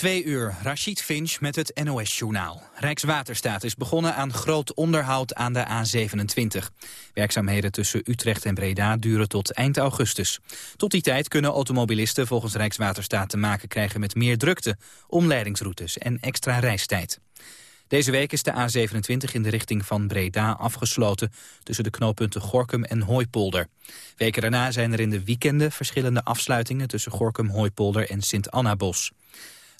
Twee uur, Rachid Finch met het NOS-journaal. Rijkswaterstaat is begonnen aan groot onderhoud aan de A27. Werkzaamheden tussen Utrecht en Breda duren tot eind augustus. Tot die tijd kunnen automobilisten volgens Rijkswaterstaat te maken krijgen met meer drukte, omleidingsroutes en extra reistijd. Deze week is de A27 in de richting van Breda afgesloten... tussen de knooppunten Gorkum en Hooipolder. Weken daarna zijn er in de weekenden verschillende afsluitingen... tussen Gorkum, Hooipolder en Sint-Annabos.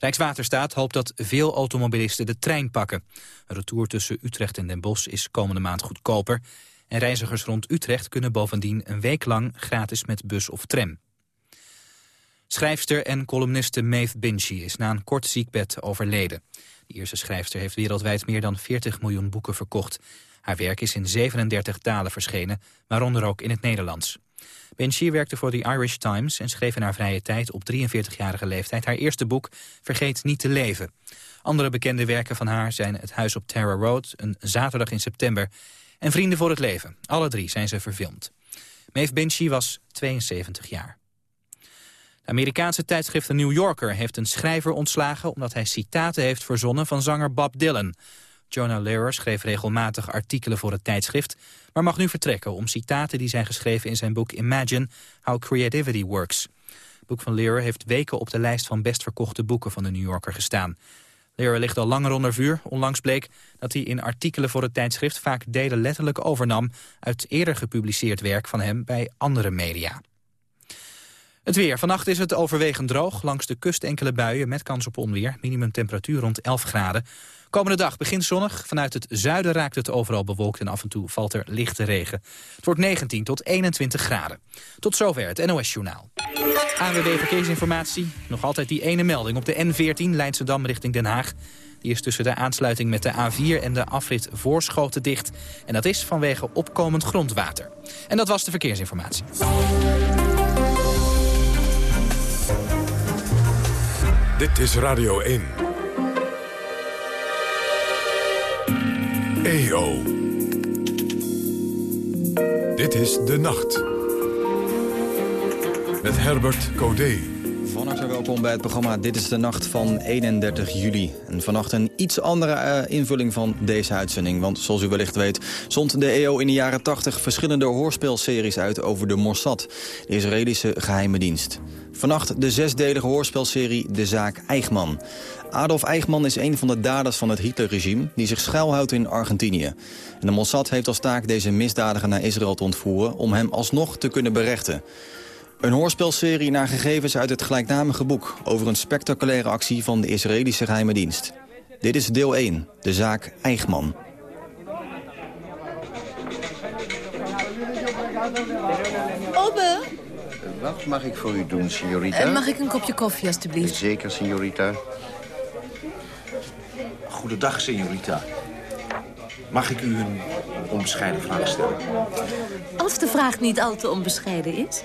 Rijkswaterstaat hoopt dat veel automobilisten de trein pakken. Een retour tussen Utrecht en Den Bosch is komende maand goedkoper. En reizigers rond Utrecht kunnen bovendien een week lang gratis met bus of tram. Schrijfster en columniste Maeve Binchy is na een kort ziekbed overleden. De eerste schrijfster heeft wereldwijd meer dan 40 miljoen boeken verkocht. Haar werk is in 37 talen verschenen, waaronder ook in het Nederlands. Binchy werkte voor The Irish Times en schreef in haar vrije tijd op 43-jarige leeftijd haar eerste boek Vergeet niet te leven. Andere bekende werken van haar zijn Het Huis op Terror Road, Een Zaterdag in September en Vrienden voor het Leven. Alle drie zijn ze verfilmd. Maeve Binchy was 72 jaar. De Amerikaanse tijdschrift The New Yorker heeft een schrijver ontslagen... omdat hij citaten heeft verzonnen van zanger Bob Dylan. Jonah Lehrer schreef regelmatig artikelen voor het tijdschrift... maar mag nu vertrekken om citaten die zijn geschreven in zijn boek Imagine How Creativity Works. Het boek van Lehrer heeft weken op de lijst van best verkochte boeken van de New Yorker gestaan. Lehrer ligt al langer onder vuur. Onlangs bleek dat hij in artikelen voor het tijdschrift vaak delen letterlijk overnam... uit eerder gepubliceerd werk van hem bij andere media. Het weer. Vannacht is het overwegend droog. Langs de kust enkele buien met kans op onweer. Minimum temperatuur rond 11 graden. Komende dag begint zonnig. Vanuit het zuiden raakt het overal bewolkt en af en toe valt er lichte regen. Het wordt 19 tot 21 graden. Tot zover het NOS-journaal. ANWB Verkeersinformatie. Nog altijd die ene melding op de N14 Leidschendam richting Den Haag. Die is tussen de aansluiting met de A4 en de afrit Voorschoten dicht. En dat is vanwege opkomend grondwater. En dat was de verkeersinformatie. Dit is Radio 1. EO. Dit is De Nacht. Met Herbert Codé. Van welkom bij het programma Dit is de Nacht van 31 juli. En vannacht een iets andere uh, invulling van deze uitzending. Want zoals u wellicht weet zond de EO in de jaren 80 verschillende hoorspelseries uit over de Mossad. De Israëlische geheime dienst. Vannacht de zesdelige hoorspelserie De Zaak Eichmann. Adolf Eichmann is een van de daders van het Hitlerregime... die zich schuilhoudt in Argentinië. En de Mossad heeft als taak deze misdadiger naar Israël te ontvoeren... om hem alsnog te kunnen berechten. Een hoorspelserie naar gegevens uit het gelijknamige boek... over een spectaculaire actie van de Israëlische geheime dienst. Dit is deel 1, de zaak Eichmann. Obe, Wat mag ik voor u doen, signorita? eh, mag ik een kopje koffie, alstublieft? Zeker, signorita. Goedendag, señorita. Mag ik u een onbescheiden vraag stellen? Als de vraag niet al te onbescheiden is.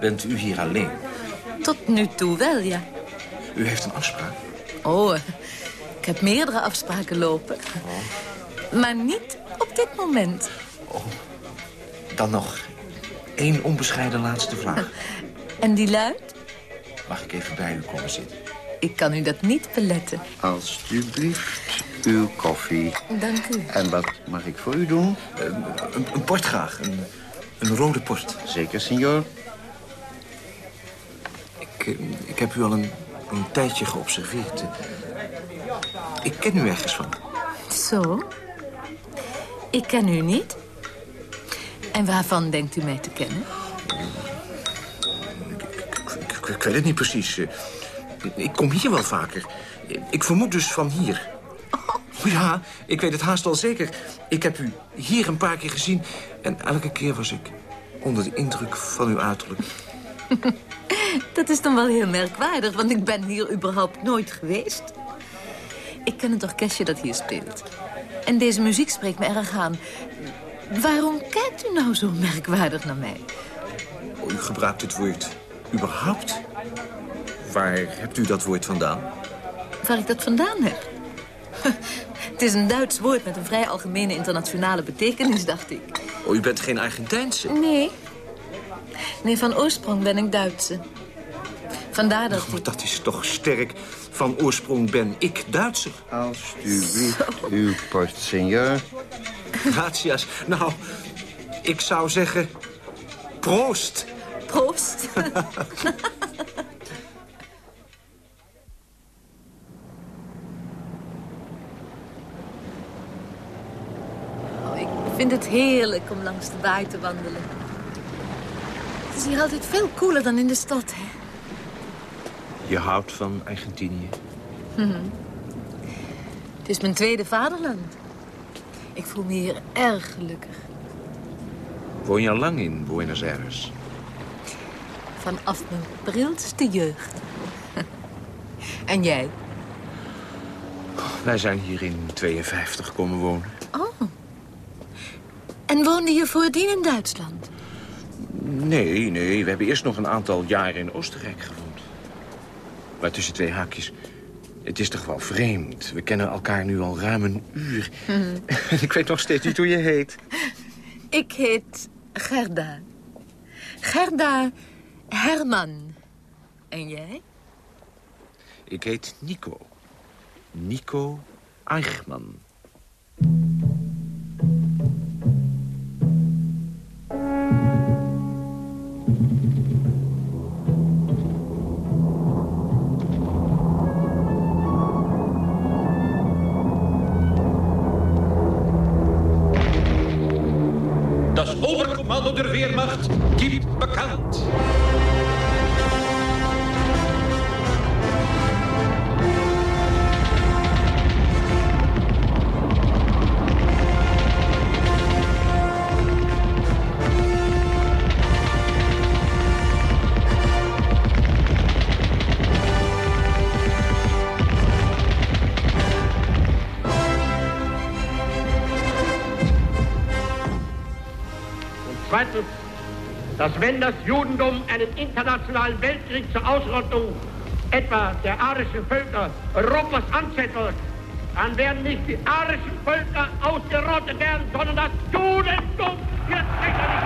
Bent u hier alleen? Tot nu toe wel, ja. U heeft een afspraak? Oh, ik heb meerdere afspraken lopen. Maar niet op dit moment. Dan nog één onbescheiden laatste vraag. En die luidt? Mag ik even bij u komen zitten? Ik kan u dat niet beletten. Alsjeblieft, uw koffie. Dank u. En wat mag ik voor u doen? Een, een, een port graag. Een, een rode port. Zeker, signor. Ik, eh, ik heb u al een, een tijdje geobserveerd. Ik ken u ergens van. Zo. Ik ken u niet. En waarvan denkt u mij te kennen? Ik, ik, ik weet het niet precies. Eh, Ik kom hier wel vaker. Ik vermoed dus van hier. Ja, ik weet het haast al zeker. Ik heb u hier een paar keer gezien. En elke keer was ik onder de indruk van uw uiterlijk. Dat is dan wel heel merkwaardig, want ik ben hier überhaupt nooit geweest. Ik ken het orkestje dat hier speelt. En deze muziek spreekt me erg aan. Waarom kijkt u nou zo merkwaardig naar mij? U gebruikt het woord überhaupt. Waar hebt u dat woord vandaan? Waar ik dat vandaan heb? Het is een Duits woord met een vrij algemene internationale betekenis, dacht ik. Oh, u bent geen Argentijnse. Nee. Nee, van oorsprong ben ik Duitse. Vandaar dat Maar dat is toch sterk. Van oorsprong ben ik Duitser. Alsjeblieft, uw portseigneur. Gratias. Nou, ik zou zeggen... Proost. Proost. Oh, ik vind het heerlijk om langs de baai te wandelen. Het is hier altijd veel koeler dan in de stad, hè? Je houdt van Argentinië. Het is mijn tweede vaderland. Ik voel me hier erg gelukkig. Woon je al lang in Buenos Aires? Vanaf mijn prilste jeugd. en jij? Wij zijn hier in 52 komen wonen. Oh. En woonde je voordien in Duitsland? Nee, nee, we hebben eerst nog een aantal jaren in Oostenrijk gewoond. Maar tussen twee haakjes. Het is toch wel vreemd. We kennen elkaar nu al ruim een uur. Ik weet nog steeds niet hoe je heet. Ik heet Gerda. Gerda Herman. En jij? Ik heet Nico. Nico Eichmann. Wenn das Judentum einen internationalen Weltkrieg zur Ausrottung etwa der arischen Völker Europas anzettelt, dann werden nicht die arischen Völker ausgerottet werden, sondern das Judentum wird sicherlich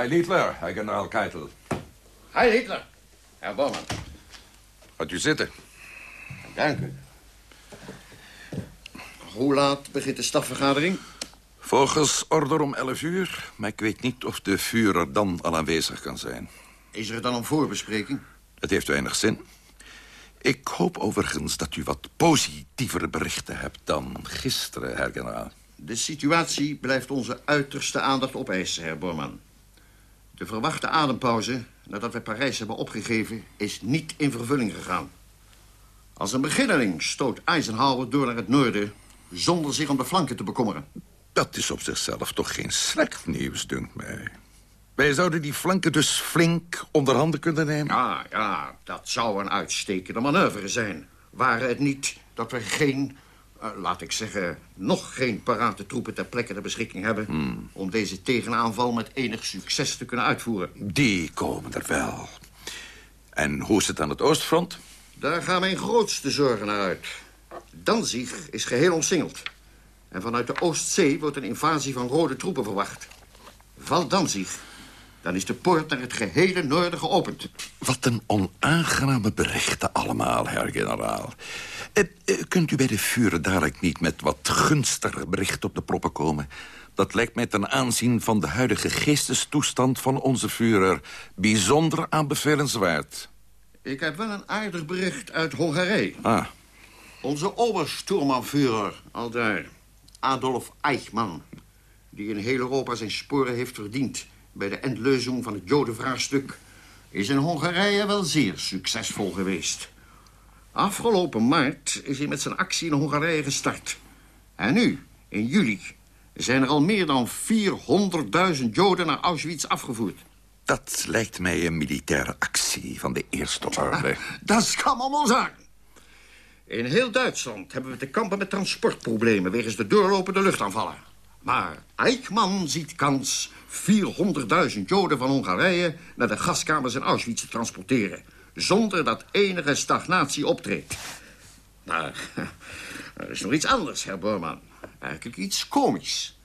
Heil Hitler, Herr General Keitel. Heil Hitler. Herr Bormann. Gaat u zitten. Dank u. Hoe laat begint de stafvergadering? Volgens order om 11 uur, maar ik weet niet of de Führer dan al aanwezig kan zijn. Is er dan een voorbespreking? Het heeft weinig zin. Ik hoop overigens dat u wat positievere berichten hebt dan gisteren, Herr Generaal. De situatie blijft onze uiterste aandacht opeisen, heer Bormann. De verwachte adempauze, nadat we Parijs hebben opgegeven... is niet in vervulling gegaan. Als een beginneling stoot Eisenhower door naar het noorden... zonder zich om de flanken te bekommeren. Dat is op zichzelf toch geen slecht nieuws, dunkt mij. Wij zouden die flanken dus flink onder handen kunnen nemen. Ja, ja, dat zou een uitstekende manoeuvre zijn. Waren het niet dat we geen, laat ik zeggen... nog geen parate troepen ter plekke ter beschikking hebben... om deze tegenaanval met enig succes te kunnen uitvoeren. Die komen er wel. En hoe is het aan het oostfront? Daar gaan mijn grootste zorgen naar uit. Danzig is geheel omsingeld. En vanuit de Oostzee wordt een invasie van rode troepen verwacht. Valt Danzig, dan is de poort naar het gehele noorden geopend. Wat een onaangename berichten allemaal, herr generaal. Eh, eh, kunt u bij de Führer dadelijk niet met wat gunstiger bericht op de proppen komen? Dat lijkt mij ten aanzien van de huidige geestestoestand van onze Führer... bijzonder aanbevelenswaard. Ik heb wel een aardig bericht uit Hongarije. Ah, Onze Obersturmannführer, al daar, Adolf Eichmann... die in heel Europa zijn sporen heeft verdiend... bij de endleuzing van het Jodenvraagstuk... is in Hongarije wel zeer succesvol geweest. Afgelopen maart is hij met zijn actie in Hongarije gestart. En nu, in juli, zijn er al meer dan 400.000 Joden naar Auschwitz afgevoerd. Dat lijkt mij een militaire actie van de eerste orde. Dat kan allemaal zijn. In heel Duitsland hebben we te kampen met transportproblemen... wegens de doorlopende luchtaanvallen. Maar Eichmann ziet kans 400.000 Joden van Hongarije... naar de gaskamers in Auschwitz te transporteren... zonder dat enige stagnatie optreedt. Maar er is nog iets anders, Herr Bormann. Eigenlijk iets komisch.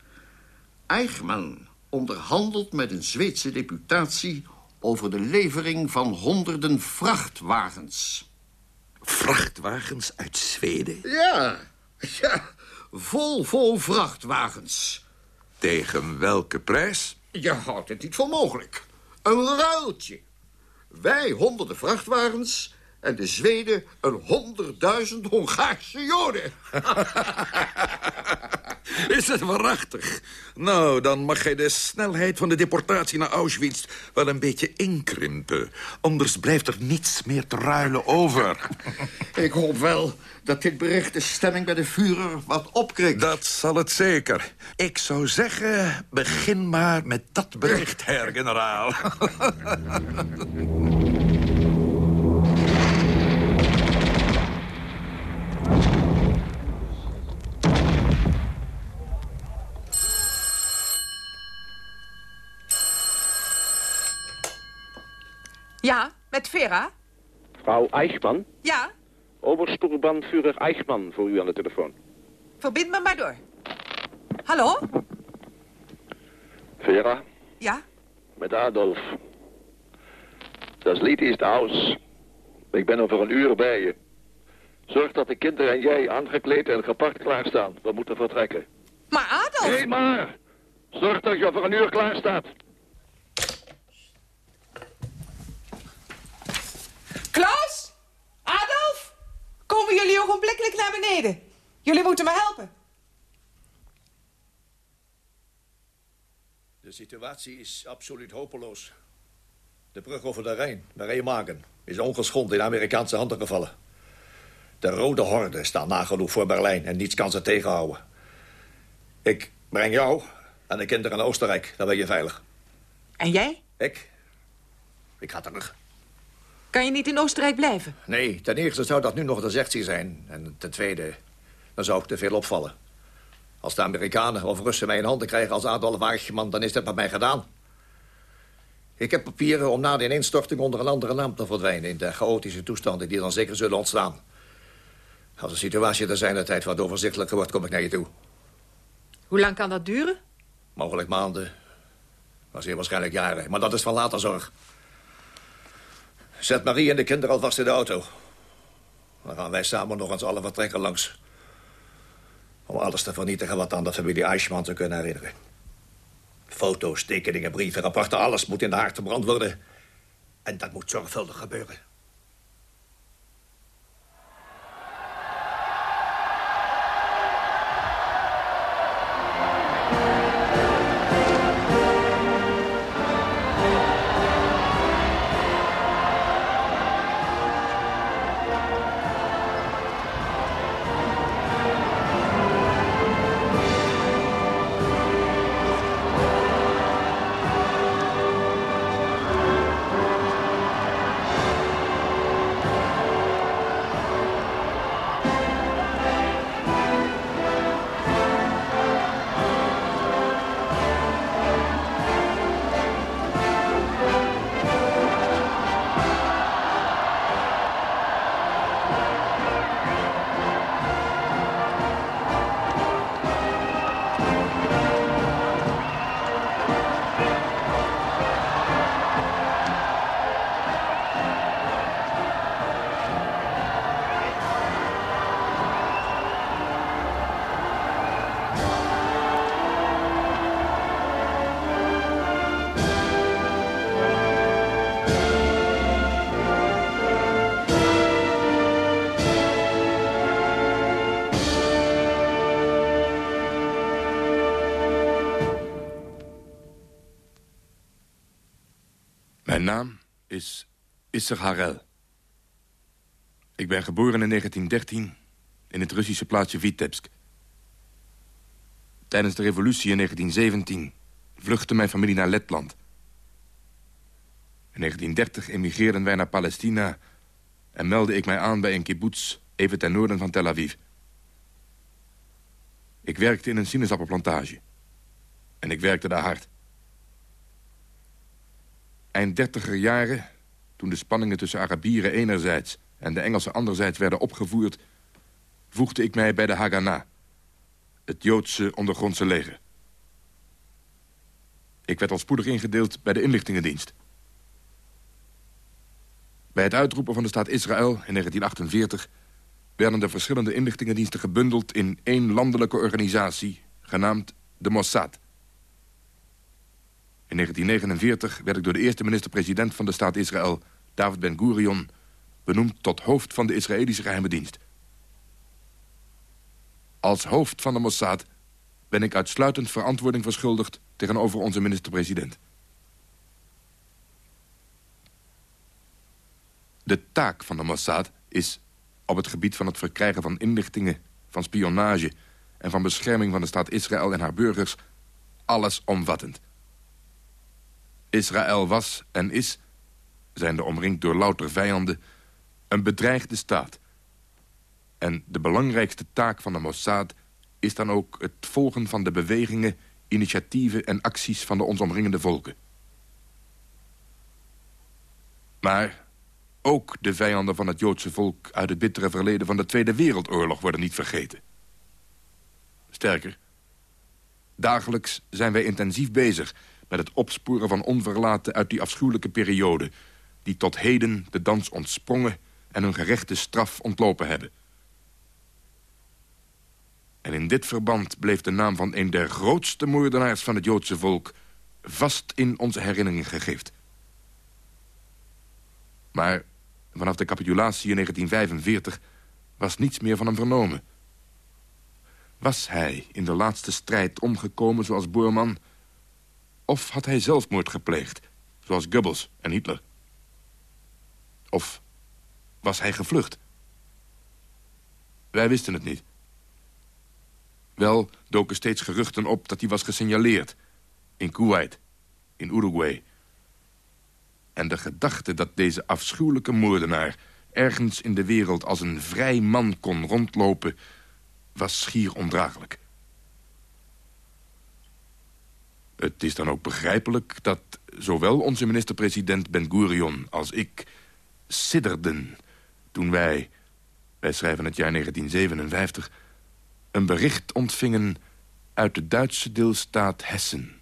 Eichmann onderhandelt met een Zweedse deputatie... over de levering van honderden vrachtwagens. Vrachtwagens uit Zweden? Ja, ja, vol, vol vrachtwagens. Tegen welke prijs? Je houdt het niet voor mogelijk. Een ruiltje. Wij honderden vrachtwagens en de Zweden een honderdduizend Hongaarse Joden. Is het waarachtig? Nou, dan mag jij de snelheid van de deportatie naar Auschwitz wel een beetje inkrimpen. Anders blijft er niets meer te ruilen over. Ik hoop wel dat dit bericht de stemming bij de Führer wat opkrikt. Dat zal het zeker. Ik zou zeggen, begin maar met dat bericht, herr generaal. Ja, met Vera? Frau Eichmann? Ja, Obersturmbannführer Eichmann voor u aan de telefoon. verbind me maar door. Hallo? Vera, Ja? met Adolf. Dat lied is aus. Ik ben over een uur bij je. Zorg dat de kinderen en jij aangekleed en gepakt klaarstaan. We moeten vertrekken. Maar Adolf... Nee, maar! Zorg dat je over een uur klaar staat. Klaus? Adolf? Komen jullie ogenblikkelijk naar beneden? Jullie moeten me helpen. De situatie is absoluut hopeloos. De brug over de Rijn, bij Remagen, is ongeschonden in Amerikaanse handen gevallen. De rode horden staan nagenoeg voor Berlijn en niets kan ze tegenhouden. Ik breng jou en de kinderen naar Oostenrijk, dan ben je veilig. En jij? Ik? Ik ga terug. Kan je niet in Oostenrijk blijven? Nee, ten eerste zou dat nu nog de sectie zijn. En ten tweede, dan zou ik te veel opvallen. Als de Amerikanen of Russen mij in handen krijgen als Adolf Eichmann... dan is dat met mij gedaan. Ik heb papieren om na de ineenstorting onder een andere naam te verdwijnen... in de chaotische toestanden die dan zeker zullen ontstaan. Als de situatie er zijn de tijd wat overzichtelijker wordt, kom ik naar je toe. Hoe lang kan dat duren? Mogelijk maanden, maar zeer waarschijnlijk jaren. Maar dat is van later zorg. Zet Marie en de kinderen alvast in de auto. Dan gaan wij samen nog eens alle vertrekken langs. Om alles te vernietigen wat aan de familie Eichmann te kunnen herinneren. Foto's, tekeningen, brieven, rapporten, alles moet in de haard verbrand worden. En dat moet zorgvuldig gebeuren. Is Isser Harel. Ik ben geboren in 1913 in het Russische plaatsje Vitebsk. Tijdens de revolutie in 1917 vluchtte mijn familie naar Letland. In 1930 emigreerden wij naar Palestina... en meldde ik mij aan bij een kibbutz even ten noorden van Tel Aviv. Ik werkte in een sinaasappelplantage. En ik werkte daar hard. Eind dertiger jaren, toen de spanningen tussen Arabieren enerzijds... en de Engelsen anderzijds werden opgevoerd... voegde ik mij bij de Haganah, het Joodse ondergrondse leger. Ik werd al spoedig ingedeeld bij de inlichtingendienst. Bij het uitroepen van de staat Israël in 1948... werden de verschillende inlichtingendiensten gebundeld in één landelijke organisatie... genaamd de Mossad. In 1949 werd ik door de eerste minister-president van de staat Israël... David Ben-Gurion, benoemd tot hoofd van de Israëlische geheime dienst. Als hoofd van de Mossad ben ik uitsluitend verantwoording verschuldigd... tegenover onze minister-president. De taak van de Mossad is op het gebied van het verkrijgen van inlichtingen... van spionage en van bescherming van de staat Israël en haar burgers... allesomvattend. Israël was en is, zijnde omringd door louter vijanden... een bedreigde staat. En de belangrijkste taak van de Mossad is dan ook het volgen van de bewegingen, initiatieven en acties van de ons omringende volken. Maar ook de vijanden van het Joodse volk uit het bittere verleden van de Tweede Wereldoorlog worden niet vergeten. Sterker, dagelijks zijn wij intensief bezig met het opsporen van onverlaten uit die afschuwelijke periode... die tot heden de dans ontsprongen en hun gerechte straf ontlopen hebben. En in dit verband bleef de naam van een der grootste moordenaars van het Joodse volk... vast in onze herinneringen gegrift. Maar vanaf de capitulatie in 1945 was niets meer van hem vernomen. Was hij in de laatste strijd omgekomen zoals Boerman... of had hij zelfmoord gepleegd, zoals Goebbels en Hitler? Of was hij gevlucht? Wij wisten het niet. Wel doken steeds geruchten op dat hij was gesignaleerd. In Kuwait, in Uruguay. En de gedachte dat deze afschuwelijke moordenaar... ergens in de wereld als een vrij man kon rondlopen... was schier ondraaglijk. Het is dan ook begrijpelijk dat zowel onze minister-president Ben Gurion als ik sidderden toen wij, wij schrijven het jaar 1957 een bericht ontvingen uit de Duitse deelstaat Hessen.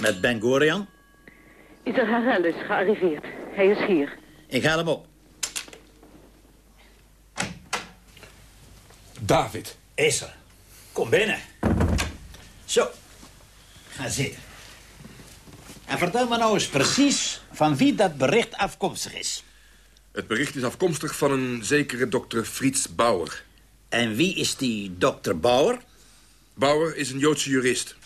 Met Ben Gurion? Ieder Harel is gearriveerd. Hij is hier. Ik haal hem op. David. Is er. Kom binnen. Zo. Ga zitten. En vertel me nou eens precies van wie dat bericht afkomstig is. Het bericht is afkomstig van een zekere dokter Frits Bauer. En wie is die dokter Bauer? Bauer is een Joodse jurist.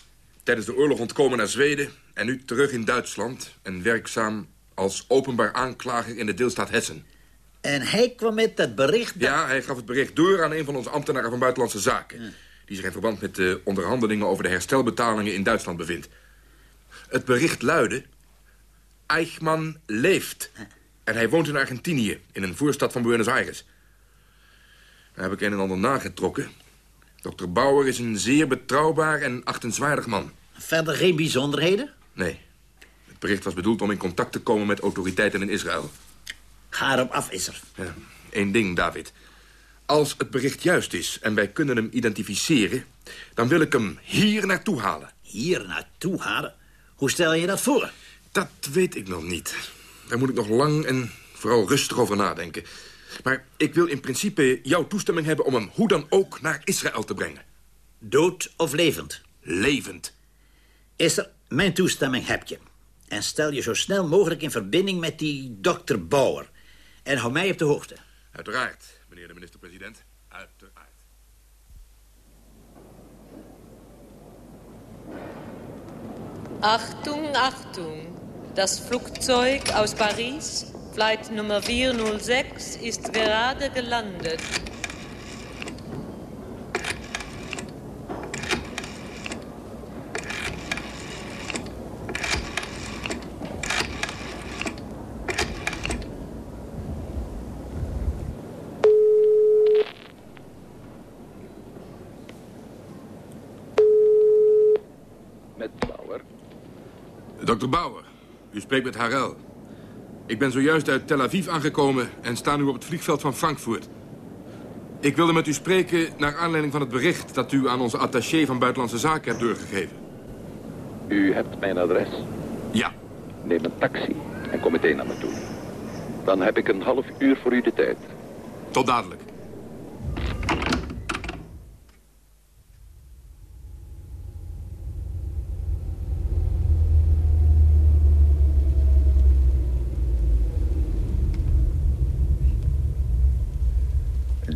Tijdens de oorlog ontkomen naar Zweden en nu terug in Duitsland... en werkzaam als openbaar aanklager in de deelstaat Hessen. En hij kwam met dat bericht... Ja, hij gaf het bericht door aan een van onze ambtenaren van Buitenlandse Zaken... die zich in verband met de onderhandelingen over de herstelbetalingen in Duitsland bevindt. Het bericht luidde... Eichmann leeft... En hij woont in Argentinië, in een voorstad van Buenos Aires. Daar heb ik een en ander nagetrokken. Dokter Bauer is een zeer betrouwbaar en achtenswaardig man. Verder geen bijzonderheden? Nee. Het bericht was bedoeld om in contact te komen met autoriteiten in Israël. Ga erop af, is er. Ja, Eén ding, David. Als het bericht juist is en wij kunnen hem identificeren... dan wil ik hem hier naartoe halen. Hier naartoe halen? Hoe stel je dat voor? Dat weet ik nog niet. Daar moet ik nog lang en vooral rustig over nadenken. Maar ik wil in principe jouw toestemming hebben om hem hoe dan ook naar Israël te brengen. Dood of levend? Levend. Is er mijn toestemming heb je. En stel je zo snel mogelijk in verbinding met die dokter Bauer. En hou mij op de hoogte. Uiteraard, meneer de minister-president. Uiteraard. Achtung, Achtung. Das Flugzeug aus Paris, Flight Nummer 406, ist gerade gelandet. Met Bauer. Dokter Bauer, u spreekt met Harel. Ik ben zojuist uit Tel Aviv aangekomen en sta nu op het vliegveld van Frankfurt. Ik wilde met u spreken naar aanleiding van het bericht... dat u aan onze attaché van Buitenlandse Zaken hebt doorgegeven. U hebt mijn adres. Ja. Neem een taxi en kom meteen naar me toe. Dan heb ik een half uur voor u de tijd. Tot dadelijk.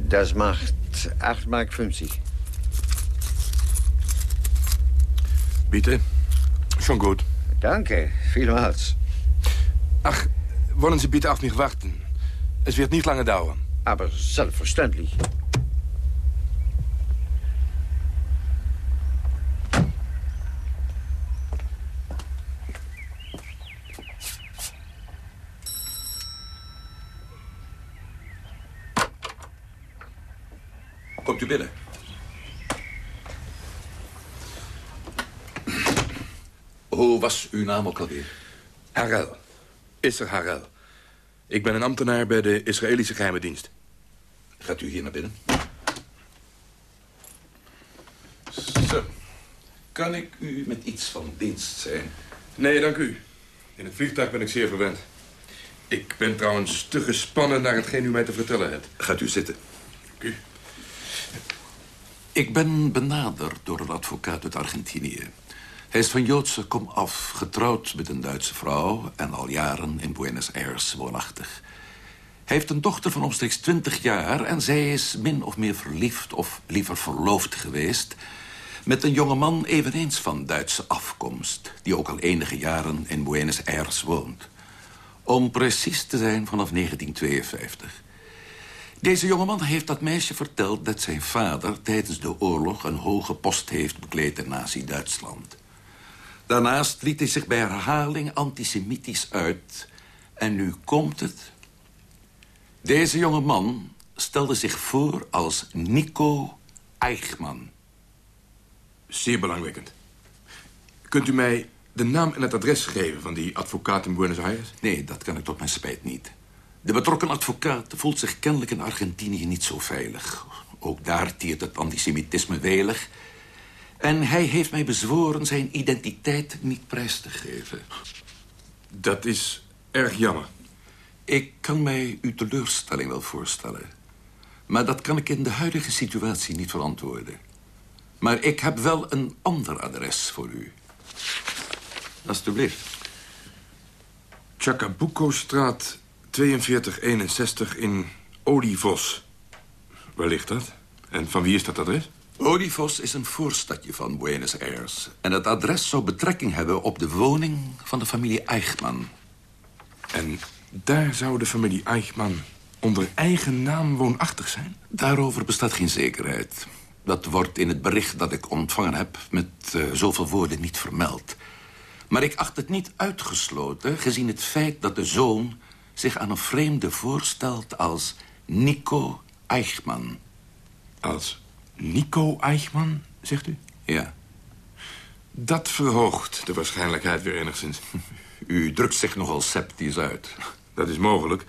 Das macht acht Mark 50. Bitte. Schon gut. Danke, vielmals. Ach, wollen Sie bitte auf mich warten? Es wird nicht lange dauern. Aber selbstverständlich. Komt u binnen. Hoe was uw naam ook alweer? Harel. Isser Harel. Ik ben een ambtenaar bij de Israëlische geheime dienst. Gaat u hier naar binnen? Zo. Kan ik u met iets van dienst zijn? Nee, dank u. In het vliegtuig ben ik zeer verwend. Ik ben trouwens te gespannen naar hetgeen u mij te vertellen hebt. Gaat u zitten. Dank u. Ik ben benaderd door een advocaat uit Argentinië. Hij is van Joodse kom af, getrouwd met een Duitse vrouw... en al jaren in Buenos Aires woonachtig. Hij heeft een dochter van omstreeks 20 jaar... en zij is min of meer verliefd of liever verloofd geweest... met een jongeman eveneens van Duitse afkomst... die ook al enige jaren in Buenos Aires woont. Om precies te zijn vanaf 1952... Deze jongeman heeft dat meisje verteld dat zijn vader tijdens de oorlog een hoge post heeft bekleed in Nazi-Duitsland. Daarnaast liet hij zich bij herhaling antisemitisch uit. En nu komt het. Deze jongeman stelde zich voor als Nico Eichmann. Zeer belangwekkend. Kunt u mij de naam en het adres geven van die advocaat in Buenos Aires? Nee, dat kan ik tot mijn spijt niet. De betrokken advocaat voelt zich kennelijk in Argentinië niet zo veilig. Ook daar tiert het antisemitisme welig. En hij heeft mij bezworen zijn identiteit niet prijs te geven. Dat is erg jammer. Ik kan mij uw teleurstelling wel voorstellen. Maar dat kan ik in de huidige situatie niet verantwoorden. Maar ik heb wel een ander adres voor u. Alsjeblieft. Chacabuco-straat 4261 in Olivos. Waar ligt dat? En van wie is dat adres? Olivos is een voorstadje van Buenos Aires. En het adres zou betrekking hebben op de woning van de familie Eichmann. En daar zou de familie Eichmann onder eigen naam woonachtig zijn? Daarover bestaat geen zekerheid. Dat wordt in het bericht dat ik ontvangen heb... met uh, zoveel woorden niet vermeld. Maar ik acht het niet uitgesloten... gezien het feit dat de zoon zich aan een vreemde voorstelt als Nico Eichmann. Als Nico Eichmann, zegt u? Ja. Dat verhoogt de waarschijnlijkheid weer enigszins. U drukt zich nogal sceptisch uit. Dat is mogelijk.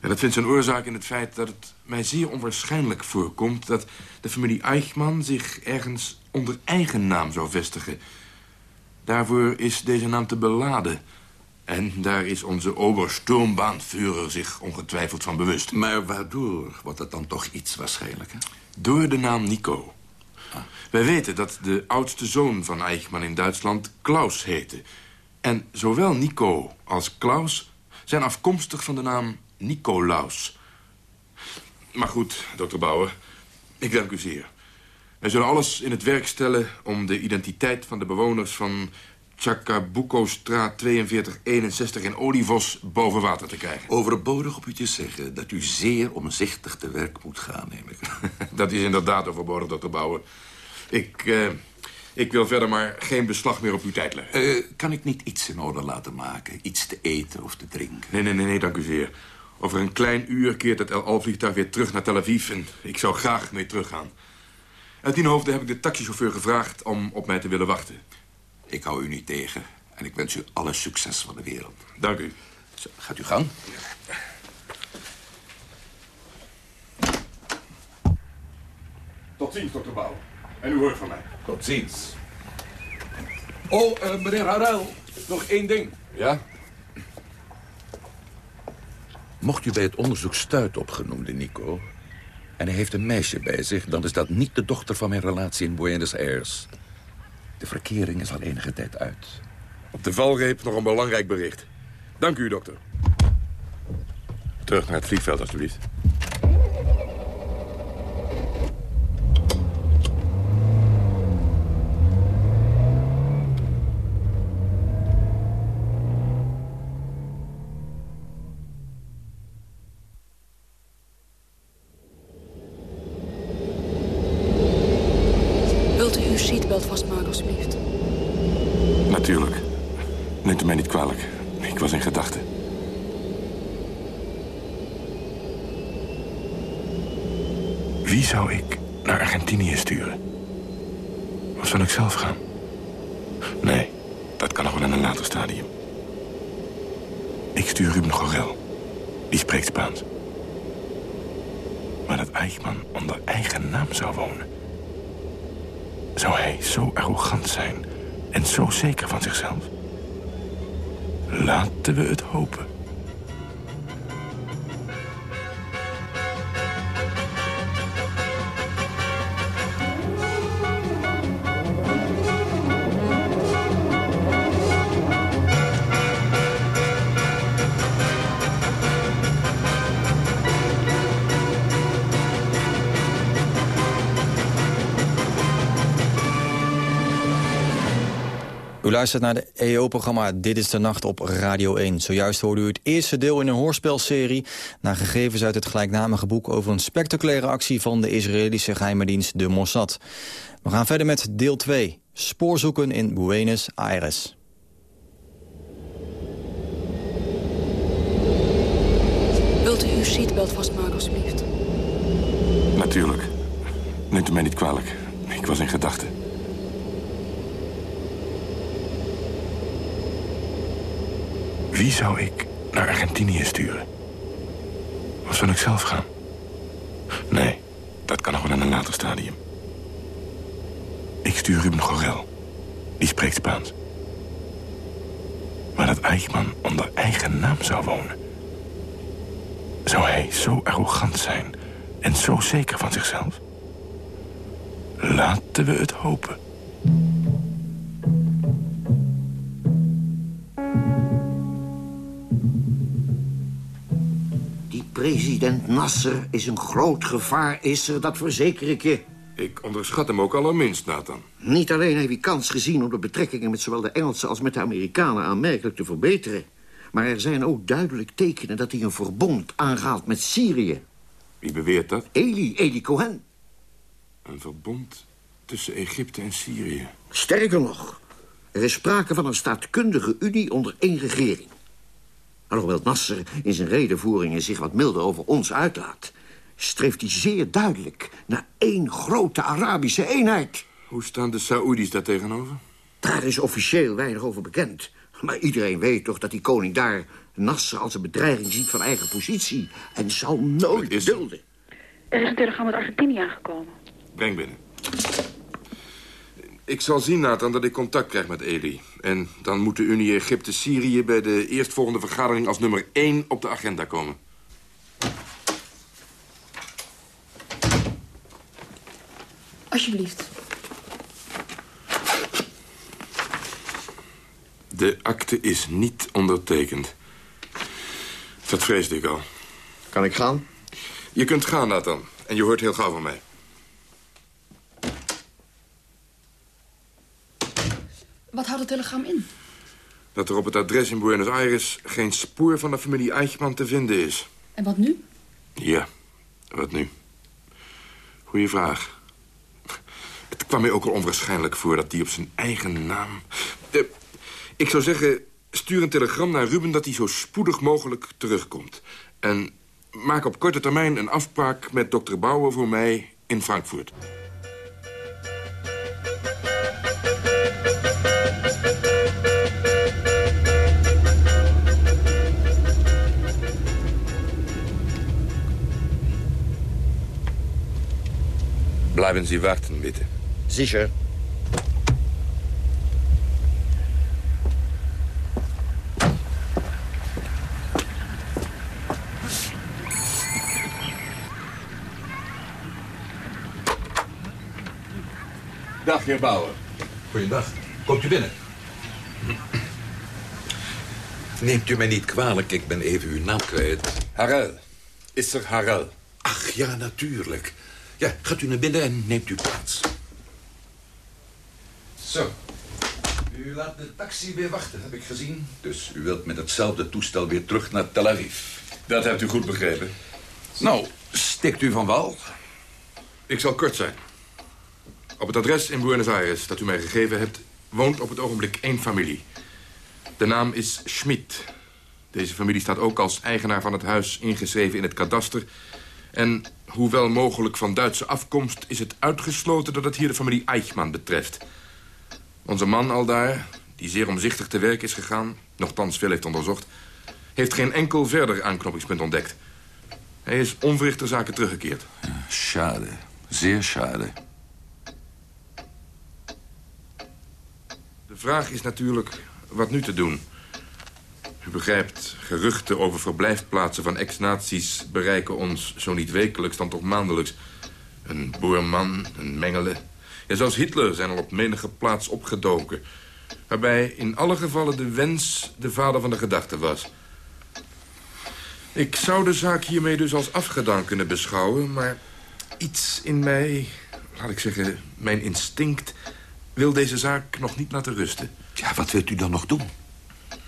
En dat vindt zijn oorzaak in het feit dat het mij zeer onwaarschijnlijk voorkomt... dat de familie Eichmann zich ergens onder eigen naam zou vestigen. Daarvoor is deze naam te beladen... En daar is onze obersturmbaanvuurder zich ongetwijfeld van bewust. Maar waardoor wordt het dan toch iets waarschijnlijker? Door de naam Nico. Ah. Wij weten dat de oudste zoon van Eichmann in Duitsland Klaus heette. En zowel Nico als Klaus zijn afkomstig van de naam Nicolaus. Maar goed, dokter Bauer, ik dank u zeer. Wij zullen alles in het werk stellen om de identiteit van de bewoners van Chacabuco-straat 4261 in Olivos boven water te krijgen. Overbodig op u te zeggen dat u zeer omzichtig te werk moet gaan, neem ik. Dat is inderdaad overbodig, dokter Bouwer. Ik, eh, ik wil verder maar geen beslag meer op uw tijd leggen. Eh, kan ik niet iets in orde laten maken? Iets te eten of te drinken? Nee, nee, nee, nee, dank u zeer. Over een klein uur keert het El Al-vliegtuig weer terug naar Tel Aviv... en ik zou graag mee teruggaan. Uit die hoofden heb ik de taxichauffeur gevraagd om op mij te willen wachten. Ik hou u niet tegen en ik wens u alle succes van de wereld. Dank u. Zo, gaat u gang. Tot ziens, dokter Bouw. En u hoort van mij. Tot ziens. Oh, uh, meneer Harel, nog één ding. Ja? Mocht u bij het onderzoek stuit opgenoemde Nico... en hij heeft een meisje bij zich... dan is dat niet de dochter van mijn relatie in Buenos Aires. De verkering is al enige tijd uit. Op de valreep nog een belangrijk bericht. Dank u, dokter. Terug naar het vliegveld, alstublieft. Wilt u uw seatbelt vastmaken, alsjeblieft? Natuurlijk. Neemt u mij niet kwalijk. Ik was in gedachten. Wie zou ik naar Argentinië sturen? Of zal ik zelf gaan? Nee, dat kan nog wel in een later stadium. Ik stuur Ruben Gorel. Die spreekt Spaans. Maar dat Eichmann onder eigen naam zou wonen... zou hij zo arrogant zijn en zo zeker van zichzelf? Laten we het hopen. Luistert naar de EO-programma Dit is de Nacht op Radio 1. Zojuist hoorde u het eerste deel in een hoorspelserie... naar gegevens uit het gelijknamige boek... over een spectaculaire actie van de Israëlische geheime dienst de Mossad. We gaan verder met deel 2. Spoorzoeken in Buenos Aires. Wilt u uw seatbelt vastmaken, alsjeblieft? Natuurlijk. Neemt u mij niet kwalijk. Ik was in gedachten. Wie zou ik naar Argentinië sturen? Of zal ik zelf gaan? Nee, dat kan nog wel in een later stadium. Ik stuur Ruben Gorel. Die spreekt Spaans. Maar dat Eichmann onder eigen naam zou wonen... zou hij zo arrogant zijn en zo zeker van zichzelf? Laten we het hopen. President Nasser is een groot gevaar, is er, dat verzeker ik je. Ik onderschat hem ook allerminst, Nathan. Niet alleen heeft hij kans gezien om de betrekkingen met zowel de Engelsen als met de Amerikanen aanmerkelijk te verbeteren. Maar er zijn ook duidelijk tekenen dat hij een verbond aangaat met Syrië. Wie beweert dat? Eli, Eli Cohen. Een verbond tussen Egypte en Syrië. Sterker nog, er is sprake van een staatkundige unie onder één regering. Alhoewel Nasser in zijn redenvoeringen zich wat milder over ons uitlaat... streeft hij zeer duidelijk naar één grote Arabische eenheid. Hoe staan de Saoedi's daar tegenover? Daar is officieel weinig over bekend. Maar iedereen weet toch dat die koning daar Nasser als een bedreiging ziet van eigen positie... en zal nooit dulden. Er is een telegram uit Argentinië aangekomen. Breng binnen. Ik zal zien, Nathan, dat ik contact krijg met Eli. En dan moet de Unie Egypte-Syrië bij de eerstvolgende vergadering als nummer 1 op de agenda komen. Alsjeblieft. De akte is niet ondertekend. Dat vreesde ik al. Kan ik gaan? Je kunt gaan, Nathan. En je hoort heel gauw van mij. Wat houdt het telegram in? Dat er op het adres in Buenos Aires geen spoor van de familie Eichmann te vinden is. En wat nu? Ja, wat nu? Goeie vraag. Het kwam mij ook al onwaarschijnlijk voor dat hij op zijn eigen naam... Eh, ik zou zeggen, stuur een telegram naar Ruben dat hij zo spoedig mogelijk terugkomt. En maak op korte termijn een afspraak met dokter Bauer voor mij in Frankfurt. Bleiben Sie warten, bitte. Sicher. Dag, heer Bauer. Goeiedag. Komt u binnen. Neemt u mij niet kwalijk, ik ben even uw naam kwijt. Harel. Is er Harel? Ach, ja, natuurlijk. Ja, gaat u naar binnen en neemt u plaats. Zo. U laat de taxi weer wachten, heb ik gezien. Dus u wilt met hetzelfde toestel weer terug naar Tel Aviv. Dat hebt u goed begrepen. Nou, stikt u van wal? Ik zal kort zijn. Op het adres in Buenos Aires dat u mij gegeven hebt... woont op het ogenblik één familie. De naam is Schmid. Deze familie staat ook als eigenaar van het huis ingeschreven in het kadaster. En hoewel mogelijk van Duitse afkomst... is het uitgesloten dat het hier de familie Eichmann betreft. Onze man al daar, die zeer omzichtig te werk is gegaan... nogthans veel heeft onderzocht... heeft geen enkel verder aanknopingspunt ontdekt. Hij is onverrichter zaken teruggekeerd. Schade. Zeer schade. De vraag is natuurlijk wat nu te doen. U begrijpt, geruchten over verblijfplaatsen van ex-naties... bereiken ons zo niet wekelijks, dan toch maandelijks. Een boerman, een mengele. Ja, zelfs Hitler zijn al op menige plaats opgedoken. Waarbij in alle gevallen de wens de vader van de gedachte was. Ik zou de zaak hiermee dus als afgedaan kunnen beschouwen... maar iets in mij, laat ik zeggen, mijn instinct... wil deze zaak nog niet laten rusten. Ja, wat wilt u dan nog doen?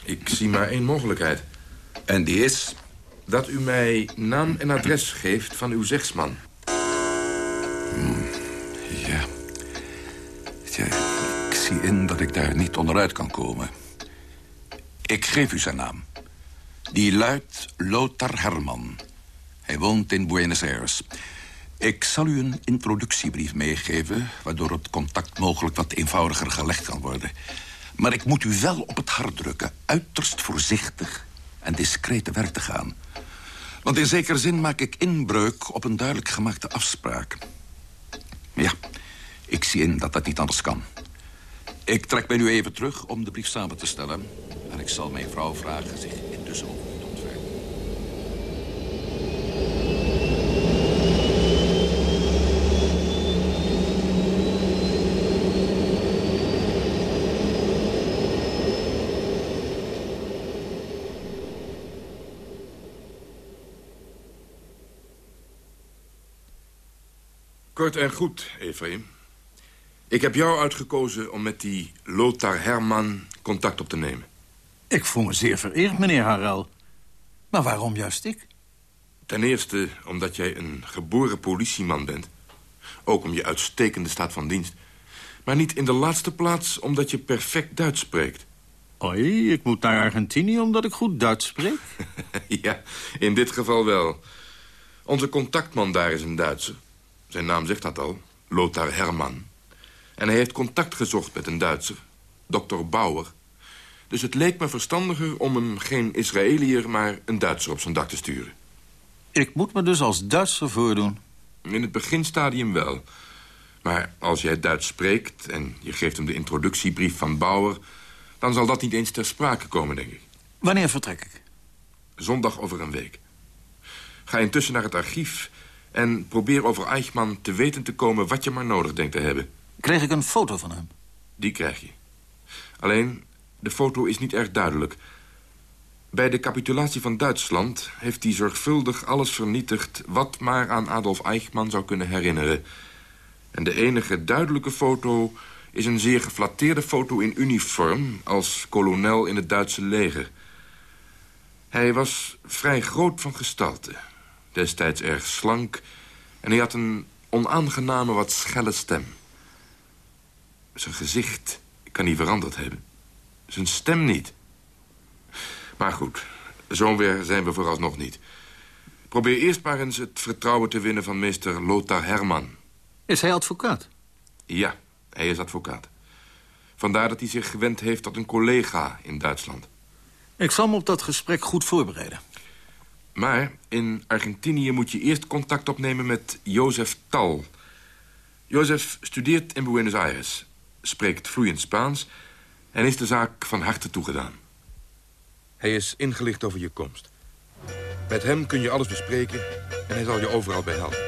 Ik zie maar één mogelijkheid. En die is? Dat u mij naam en adres geeft van uw zegsman. Hmm, ja. ja. Ik zie in dat ik daar niet onderuit kan komen. Ik geef u zijn naam. Die luidt Lothar Herman. Hij woont in Buenos Aires. Ik zal u een introductiebrief meegeven... waardoor het contact mogelijk wat eenvoudiger gelegd kan worden. Maar ik moet u wel op het hart drukken... uiterst voorzichtig en discreet te werk te gaan. Want in zekere zin maak ik inbreuk op een duidelijk gemaakte afspraak. Ja, ik zie in dat dat niet anders kan. Ik trek mij nu even terug om de brief samen te stellen. En ik zal mijn vrouw vragen zich intussen ook te ontfermen. Kort en goed, Ephraim. Ik heb jou uitgekozen om met die Lothar Herman contact op te nemen. Ik voel me zeer vereerd, meneer Harel. Maar waarom juist ik? Ten eerste omdat jij een geboren politieman bent. Ook om je uitstekende staat van dienst. Maar niet in de laatste plaats omdat je perfect Duits spreekt. Oei, ik moet naar Argentinië omdat ik goed Duits spreek? ja, in dit geval wel. Onze contactman daar is een Duitser. Zijn naam zegt dat al, Lothar Herman. En hij heeft contact gezocht met een Duitser, dokter Bauer. Dus het leek me verstandiger om hem geen Israëliër... maar een Duitser op zijn dak te sturen. Ik moet me dus als Duitser voordoen? In het beginstadium wel. Maar als jij Duits spreekt en je geeft hem de introductiebrief van Bauer... dan zal dat niet eens ter sprake komen, denk ik. Wanneer vertrek ik? Zondag over een week. Ga intussen naar het archief en probeer over Eichmann te weten te komen wat je maar nodig denkt te hebben. Kreeg ik een foto van hem? Die krijg je. Alleen, de foto is niet erg duidelijk. Bij de capitulatie van Duitsland heeft hij zorgvuldig alles vernietigd... wat maar aan Adolf Eichmann zou kunnen herinneren. En de enige duidelijke foto is een zeer geflatteerde foto in uniform... als kolonel in het Duitse leger. Hij was vrij groot van gestalte. Destijds erg slank. En hij had een onaangename, wat schelle stem. Zijn gezicht kan niet veranderd hebben. Zijn stem niet. Maar goed, zover zijn we vooralsnog niet. Probeer eerst maar eens het vertrouwen te winnen van meester Lothar Herman. Is hij advocaat? Ja, hij is advocaat. Vandaar dat hij zich gewend heeft tot een collega in Duitsland. Ik zal me op dat gesprek goed voorbereiden. Maar in Argentinië moet je eerst contact opnemen met Jozef Tal. Jozef studeert in Buenos Aires, spreekt vloeiend Spaans... en is de zaak van harte toegedaan. Hij is ingelicht over je komst. Met hem kun je alles bespreken en hij zal je overal bij helpen.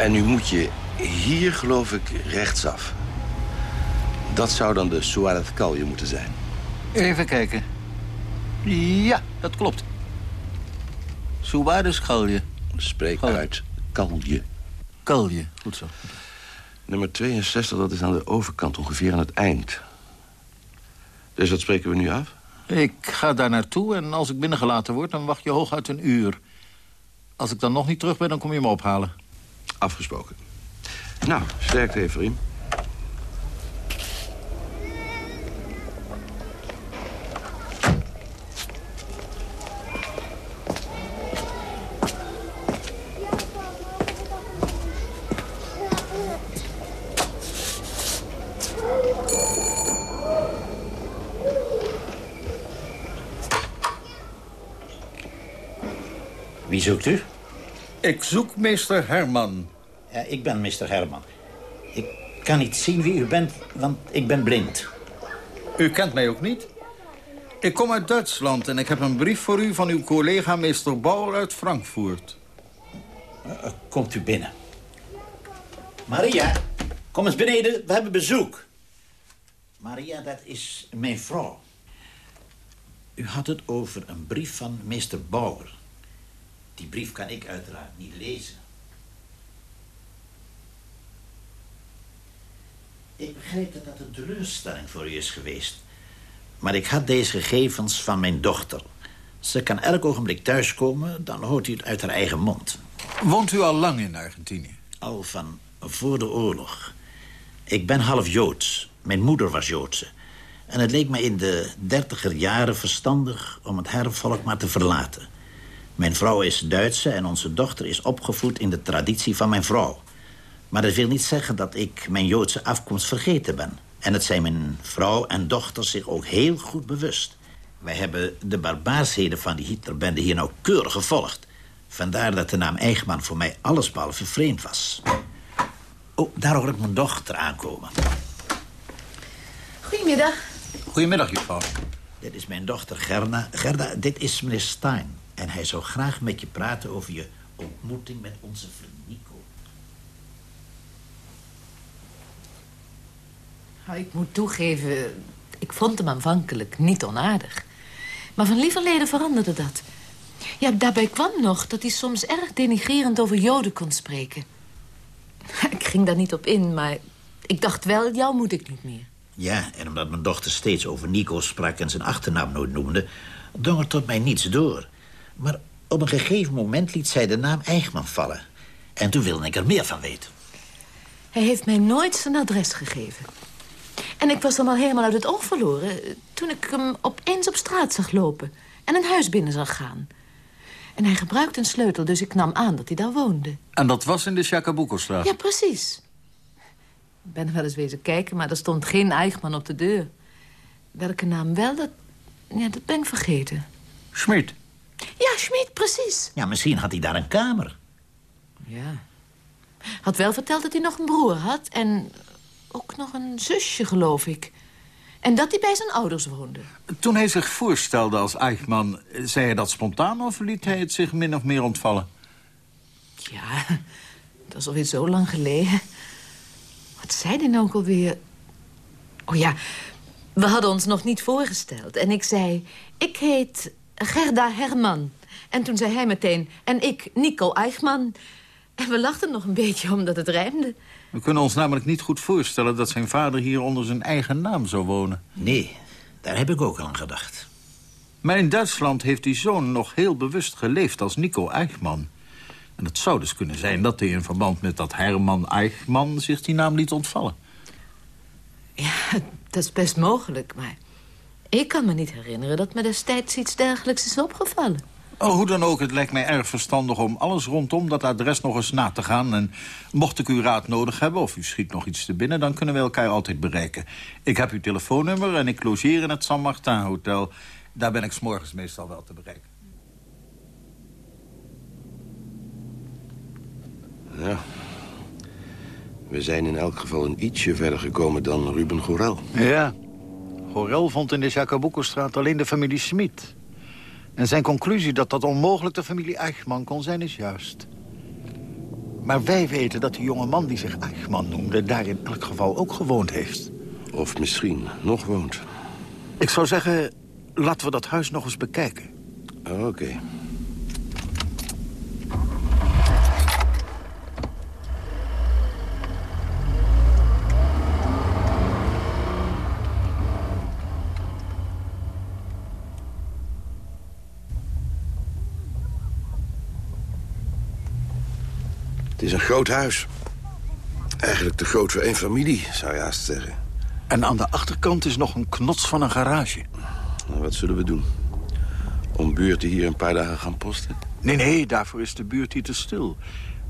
En nu moet je hier, geloof ik, rechtsaf. Dat zou dan de Suarez Kalje moeten zijn. Even kijken. Ja, dat klopt. Suarez Kalje. Spreek uit Kalje. Kalje, goed zo. Nummer 62, dat is aan de overkant, ongeveer aan het eind. Dus dat spreken we nu af? Ik ga daar naartoe en als ik binnengelaten word... dan wacht je hooguit een uur. Als ik dan nog niet terug ben, dan kom je me ophalen. Afgesproken. Nou, sterkte, Efraim. Wie zoekt u? Meester Herman. Ja, ik ben Mr. Herman. Ik kan niet zien wie u bent, want ik ben blind. U kent mij ook niet? Ik kom uit Duitsland en ik heb een brief voor u van uw collega meester Bauer uit Frankfurt. Uh, komt u binnen. Maria, kom eens beneden, we hebben bezoek. Maria, dat is mijn vrouw. U had het over een brief van meester Bauer. Die brief kan ik uiteraard niet lezen. Ik begrijp dat dat een teleurstelling voor u is geweest. Maar ik had deze gegevens van mijn dochter. Ze kan elk ogenblik thuiskomen, dan hoort u het uit haar eigen mond. Woont u al lang in Argentinië? Al van voor de oorlog. Ik ben half Joods. Mijn moeder was Joodse. En het leek me in de dertiger jaren verstandig om het hervolk maar te verlaten. Mijn vrouw is Duitse en onze dochter is opgevoed in de traditie van mijn vrouw. Maar dat wil niet zeggen dat ik mijn Joodse afkomst vergeten ben. En het zijn mijn vrouw en dochter zich ook heel goed bewust. Wij hebben de barbaarsheden van die Hitlerbende hier nauwkeurig gevolgd. Vandaar dat de naam Eichmann voor mij allesbehalve vreemd was. Oh, daar hoor ik mijn dochter aankomen. Goedemiddag. Goedemiddag, juffrouw. Dit is mijn dochter Gerda. Gerda, dit is meneer Stein. En hij zou graag met je praten over je ontmoeting met onze vriend Nico. Nou, ik moet toegeven, ik vond hem aanvankelijk niet onaardig. Maar van lieverleden veranderde dat. Ja, daarbij kwam nog dat hij soms erg denigrerend over Joden kon spreken. Ik ging daar niet op in, maar ik dacht wel, jou moet ik niet meer. Ja, en omdat mijn dochter steeds over Nico sprak en zijn achternaam nooit noemde... drong er tot mij niets door. Maar op een gegeven moment liet zij de naam Eichmann vallen. En toen wilde ik er meer van weten. Hij heeft mij nooit zijn adres gegeven. En ik was hem al helemaal uit het oog verloren... toen ik hem opeens op straat zag lopen... en een huis binnen zag gaan. En hij gebruikte een sleutel, dus ik nam aan dat hij daar woonde. En dat was in de Chacabuco-straat? Ja, precies. Ik ben wel eens wezen kijken, maar er stond geen Eichmann op de deur. Welke naam wel, dat, ja, dat ben ik vergeten. Schmid. Ja, Schmid, precies. Ja, misschien had hij daar een kamer. Ja. Had wel verteld dat hij nog een broer had en ook nog een zusje, geloof ik. En dat hij bij zijn ouders woonde. Toen hij zich voorstelde als Eichmann, zei hij dat spontaan... of liet hij het zich min of meer ontvallen? Ja, dat is alweer zo lang geleden. Wat zei hij nou ook alweer? Oh ja, We hadden ons nog niet voorgesteld. En ik zei, ik heet Gerda Herman. En toen zei hij meteen, en ik Nico Eichmann. En we lachten nog een beetje omdat het rijmde. We kunnen ons namelijk niet goed voorstellen dat zijn vader hier onder zijn eigen naam zou wonen. Nee, daar heb ik ook al aan gedacht. Maar in Duitsland heeft die zoon nog heel bewust geleefd als Nico Eichmann. En het zou dus kunnen zijn dat hij in verband met dat Herman Eichmann zich die naam liet ontvallen. Ja, dat is best mogelijk, maar... ik kan me niet herinneren dat me destijds iets dergelijks is opgevallen. Oh, hoe dan ook, het lijkt mij erg verstandig om alles rondom dat adres nog eens na te gaan. En mocht ik uw raad nodig hebben of u schiet nog iets te binnen... dan kunnen we elkaar altijd bereiken. Ik heb uw telefoonnummer en ik logeer in het San Martin Hotel. Daar ben ik s'morgens meestal wel te bereiken. Ja. We zijn in elk geval een ietsje verder gekomen dan Ruben Gorel. Ja. Gorel vond in de Jacabuco-straat alleen de familie Smit. En zijn conclusie dat dat onmogelijk de familie Eichmann kon zijn, is juist. Maar wij weten dat die jonge man die zich Eichmann noemde... daar in elk geval ook gewoond heeft. Of misschien nog woont. Ik zou zeggen, laten we dat huis nog eens bekijken. Oké. Het is een groot huis. Eigenlijk te groot voor één familie, zou je haast zeggen. En aan de achterkant is nog een knots van een garage. Nou, wat zullen we doen? Om buurten hier een paar dagen gaan posten? Nee, nee, daarvoor is de buurt hier te stil.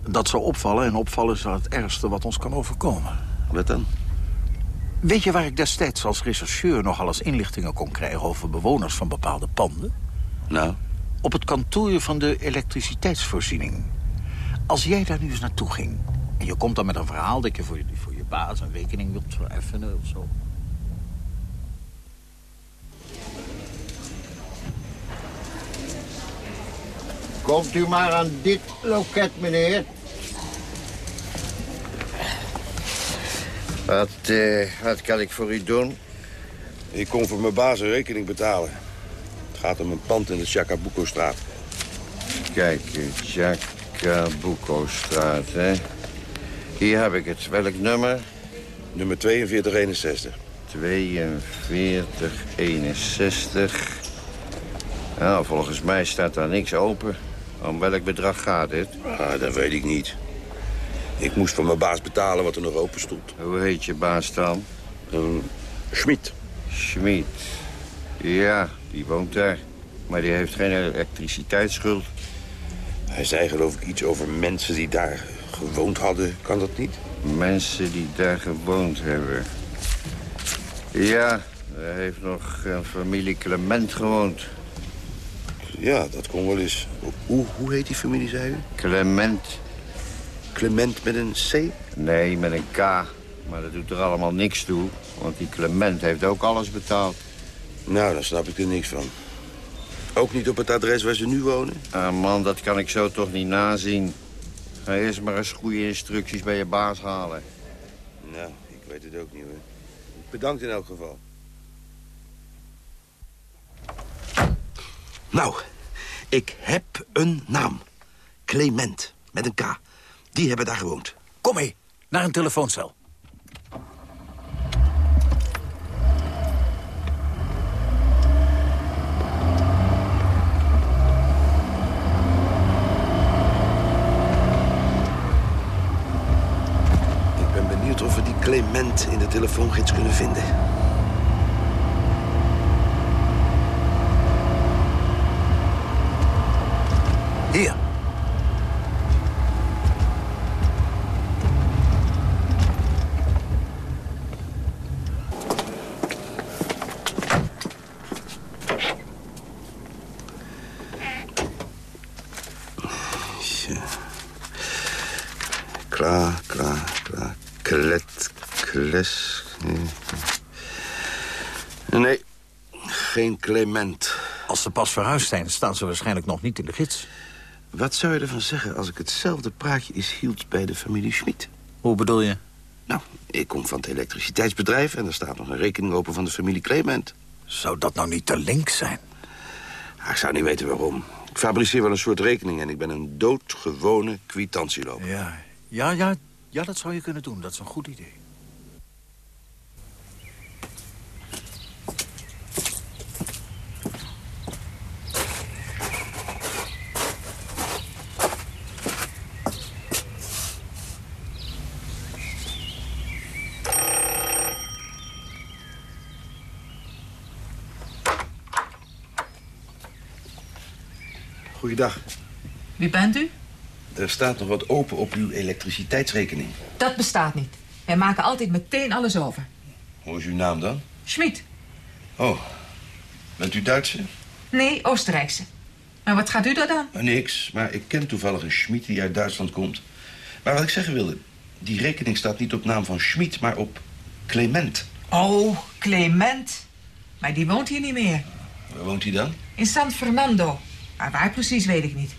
Dat zou opvallen en opvallen is het ergste wat ons kan overkomen. Wat dan? Weet je waar ik destijds als rechercheur nog alles inlichtingen kon krijgen... over bewoners van bepaalde panden? Nou? Op het kantoor van de elektriciteitsvoorziening. Als jij daar nu eens naartoe ging... en je komt dan met een verhaal dat je voor je, voor je baas een rekening wilt vereffenen of zo... Komt u maar aan dit loket, meneer. Wat, eh, wat kan ik voor u doen? Ik kom voor mijn baas een rekening betalen. Het gaat om een pand in de Chacabuco-straat. Kijk, Chacabuco-straat, hè. Hier heb ik het. Welk nummer? Nummer 4261. 4261. Nou, volgens mij staat daar niks open. Om welk bedrag gaat dit? Ah, dat weet ik niet. Ik moest voor mijn baas betalen wat er nog open stond. Hoe heet je baas dan? Um, Schmid. Schmid. Ja, die woont daar. Maar die heeft geen elektriciteitsschuld. Hij zei geloof ik iets over mensen die daar gewoond hadden. Kan dat niet? Mensen die daar gewoond hebben. Ja, er heeft nog een familie Clement gewoond. Ja, dat kon wel eens. Hoe, hoe heet die familie, zei u? Clement. Clement met een C? Nee, met een K. Maar dat doet er allemaal niks toe. Want die Clement heeft ook alles betaald. Nou, daar snap ik er niks van. Ook niet op het adres waar ze nu wonen? Ah, man, dat kan ik zo toch niet nazien. Ga eerst maar eens goede instructies bij je baas halen. Nou, ik weet het ook niet, hoor. Bedankt in elk geval. Nou, ik heb een naam. Clement, met een K. Die hebben daar gewoond. Kom mee, naar een telefooncel. Ik ben benieuwd of we die Clement in de telefoongids kunnen vinden. Hier. Clement. Als ze pas verhuisd zijn, staan ze waarschijnlijk nog niet in de gids. Wat zou je ervan zeggen als ik hetzelfde praatje eens hield bij de familie Schmid? Hoe bedoel je? Nou, ik kom van het elektriciteitsbedrijf... en er staat nog een rekening open van de familie Clement. Zou dat nou niet te links zijn? Ah, ik zou niet weten waarom. Ik fabriceer wel een soort rekening... en ik ben een doodgewone kwitantieloper. Ja, ja, ja, ja, dat zou je kunnen doen. Dat is een goed idee. Wie bent u? Er staat nog wat open op uw elektriciteitsrekening. Dat bestaat niet. Wij maken altijd meteen alles over. Hoe is uw naam dan? Schmid. Oh, bent u Duitse? Nee, Oostenrijkse. Maar wat gaat u daar dan? Eh, Niks, maar ik ken toevallig een Schmid die uit Duitsland komt. Maar wat ik zeggen wilde, die rekening staat niet op naam van Schmid, maar op Clement. Oh, Clement. Maar die woont hier niet meer. Waar woont hij dan? In San Fernando. Maar waar precies weet ik niet.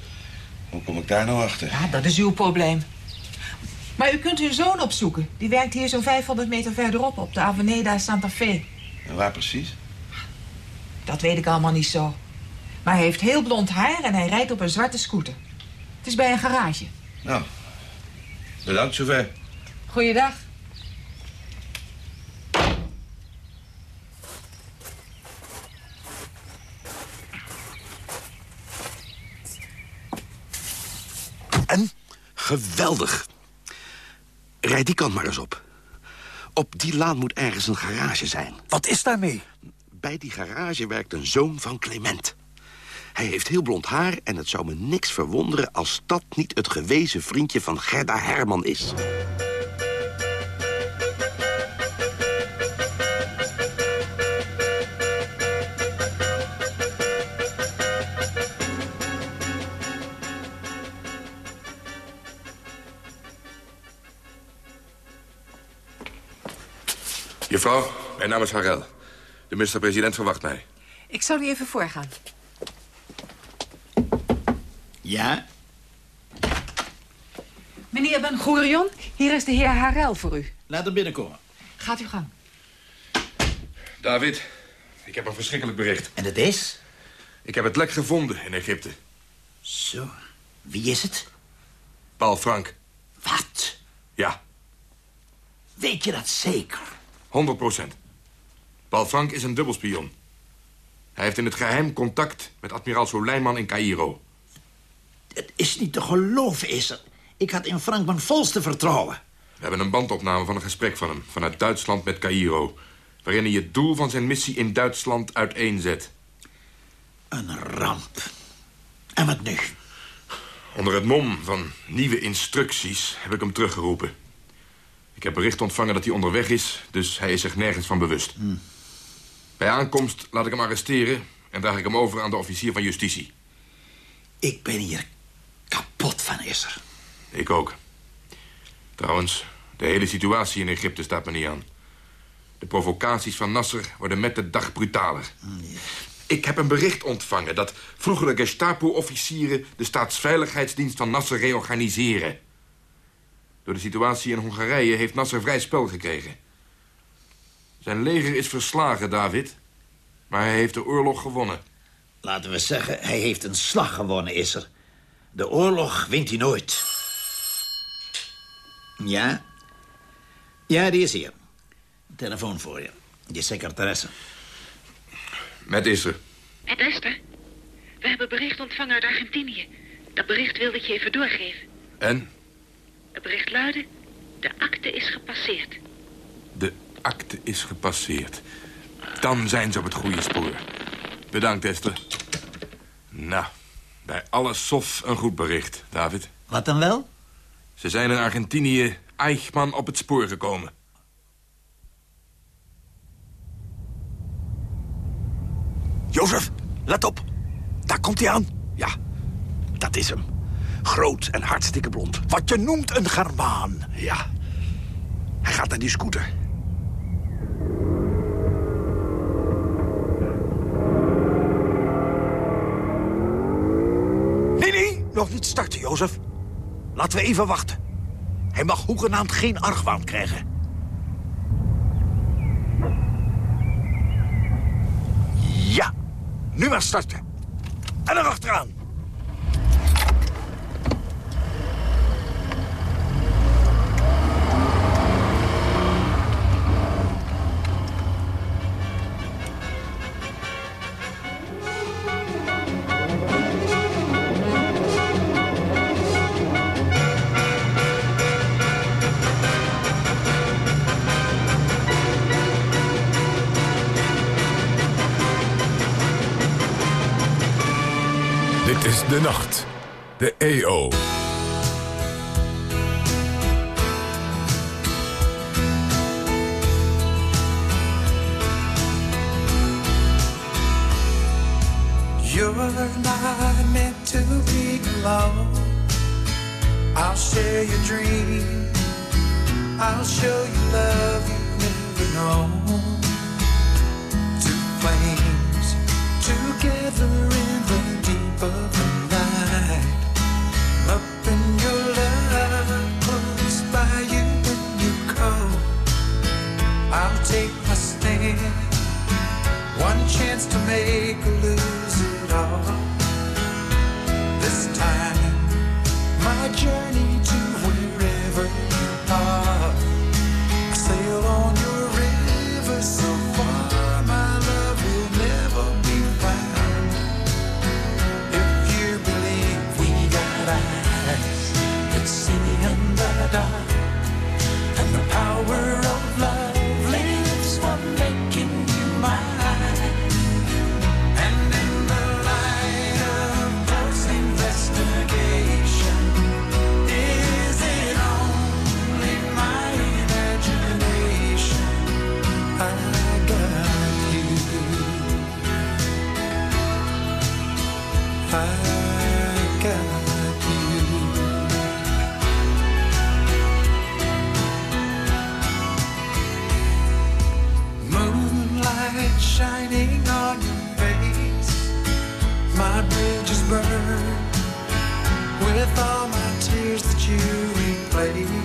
Hoe kom ik daar nou achter? Ja, dat is uw probleem. Maar u kunt uw zoon opzoeken. Die werkt hier zo'n 500 meter verderop op de Avenida Santa Fe. En waar precies? Dat weet ik allemaal niet zo. Maar hij heeft heel blond haar en hij rijdt op een zwarte scooter. Het is bij een garage. Nou, bedankt zover. Goeiedag. Geweldig. Rijd die kant maar eens op. Op die laan moet ergens een garage zijn. Wat is daarmee? Bij die garage werkt een zoon van Clement. Hij heeft heel blond haar en het zou me niks verwonderen... als dat niet het gewezen vriendje van Gerda Herman is. Juffrouw, mijn naam is Harel. De minister-president verwacht mij. Ik zou die even voorgaan. Ja? Meneer Ben Gurion, hier is de heer Harel voor u. Laat hem binnenkomen. Gaat uw gang. David, ik heb een verschrikkelijk bericht. En het is? Ik heb het lek gevonden in Egypte. Zo, wie is het? Paul Frank. Wat? Ja, Weet je dat zeker? 100 procent. Paul Frank is een dubbelspion. Hij heeft in het geheim contact met admiraal Soleiman in Cairo. Het is niet te geloven, is er. Ik had in Frank mijn volste vertrouwen. We hebben een bandopname van een gesprek van hem... vanuit Duitsland met Cairo... waarin hij het doel van zijn missie in Duitsland uiteenzet. Een ramp. En wat nu? Onder het mom van nieuwe instructies heb ik hem teruggeroepen. Ik heb bericht ontvangen dat hij onderweg is, dus hij is zich nergens van bewust. Bij aankomst laat ik hem arresteren en draag ik hem over aan de officier van justitie. Ik ben hier kapot van, is er. Ik ook. Trouwens, de hele situatie in Egypte staat me niet aan. De provocaties van Nasser worden met de dag brutaler. Ik heb een bericht ontvangen dat vroegere Gestapo-officieren... de staatsveiligheidsdienst van Nasser reorganiseren. Door de situatie in Hongarije heeft Nasser vrij spel gekregen. Zijn leger is verslagen, David. Maar hij heeft de oorlog gewonnen. Laten we zeggen, hij heeft een slag gewonnen, is er. De oorlog wint hij nooit. Ja? Ja, die is hier. Telefoon voor je. Je secretaresse. Met Isser. Met Esther, we hebben bericht ontvangen uit Argentinië. Dat bericht wilde ik je even doorgeven. En? Het bericht luidde, de akte is gepasseerd. De akte is gepasseerd. Dan zijn ze op het goede spoor. Bedankt, Esther. Nou, bij alle sof een goed bericht, David. Wat dan wel? Ze zijn in Argentinië Eichmann op het spoor gekomen. Jozef, let op. Daar komt hij aan. Ja, dat is hem. Groot en hartstikke blond. Wat je noemt een garbaan. Ja. Hij gaat naar die scooter. Nee, nee, nog niet starten, Jozef. Laten we even wachten. Hij mag hoegenaamd geen argwaan krijgen. Ja, nu maar starten. En erachteraan. De Nacht. De EO. You're not meant to be alone. I'll share your dream. I'll show you love you've never known. Two flames together in the deep of the chance to make or lose it all. This time, my journey to wherever you are. I sail on your river so far, my love will never be found. If you believe we got eyes that see in the dark, and the power with all my tears that you replaced.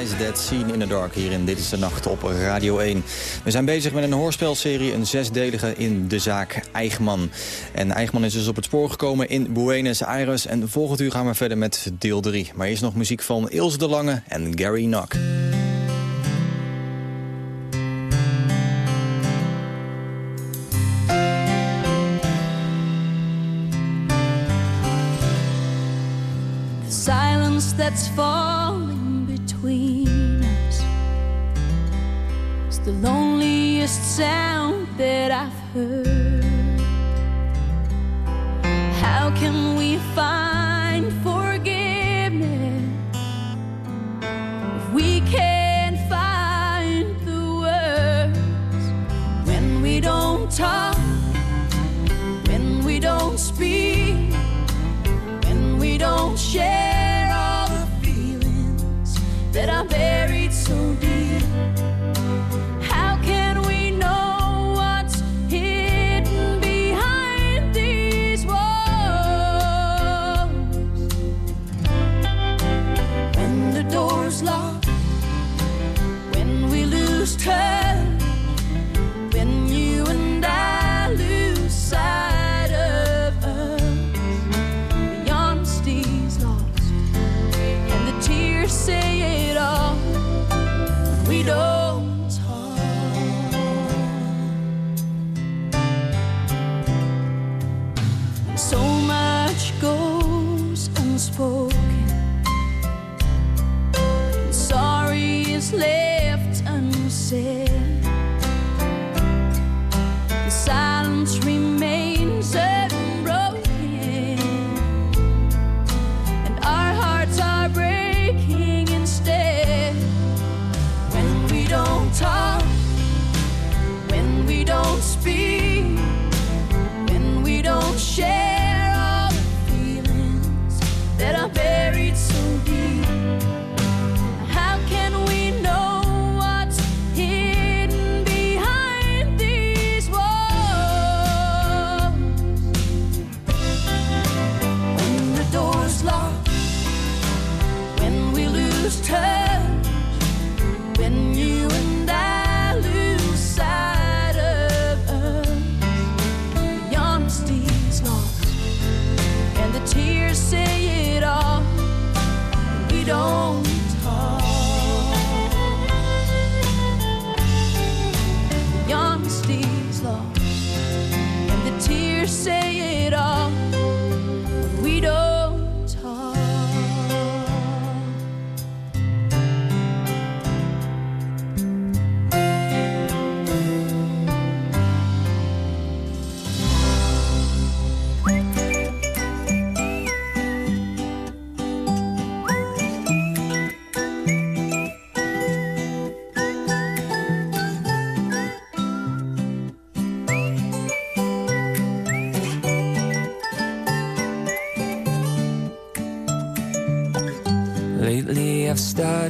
Eyes That Seen in the Dark hier in Dit is de Nacht op Radio 1. We zijn bezig met een hoorspelserie, een zesdelige in de zaak Eichmann. En Eichmann is dus op het spoor gekomen in Buenos Aires. En volgend uur gaan we verder met deel 3. Maar eerst nog muziek van Ilse de Lange en Gary Knock.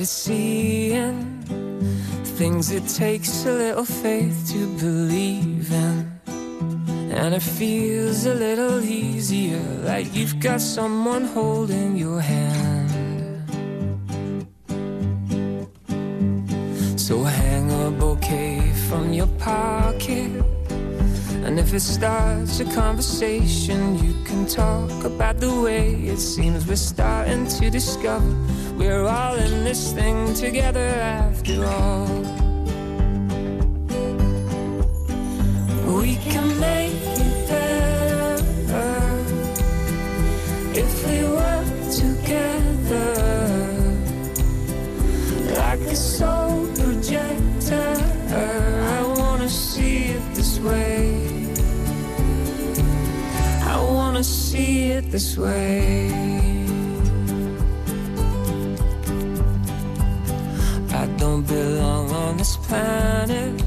Seeing things it takes a little faith to believe in. And it feels a little easier, like you've got someone holding your hand. So hang a bouquet from your pocket. And if it starts a conversation, you can talk about the way it seems we're starting to discover we're all in this thing together after all. We can make it better if we work together like a soul projector. I wanna see it this way. I wanna see it this way. Don't belong on this planet.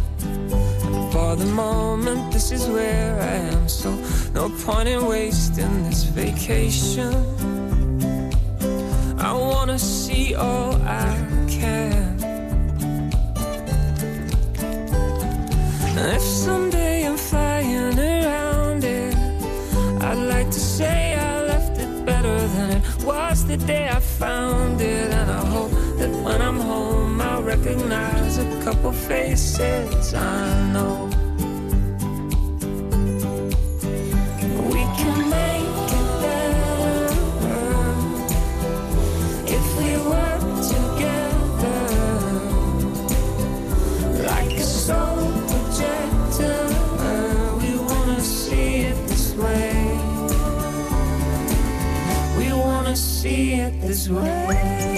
For the moment, this is where I am. So, no point in wasting this vacation. I wanna see all I can. If someday I'm flying around it, I'd like to say I left it better than it was the day I found it. And I hope that when I'm home, recognize a couple faces I know. We can make it better if we work together like a soul projector. We wanna see it this way. We wanna see it this way.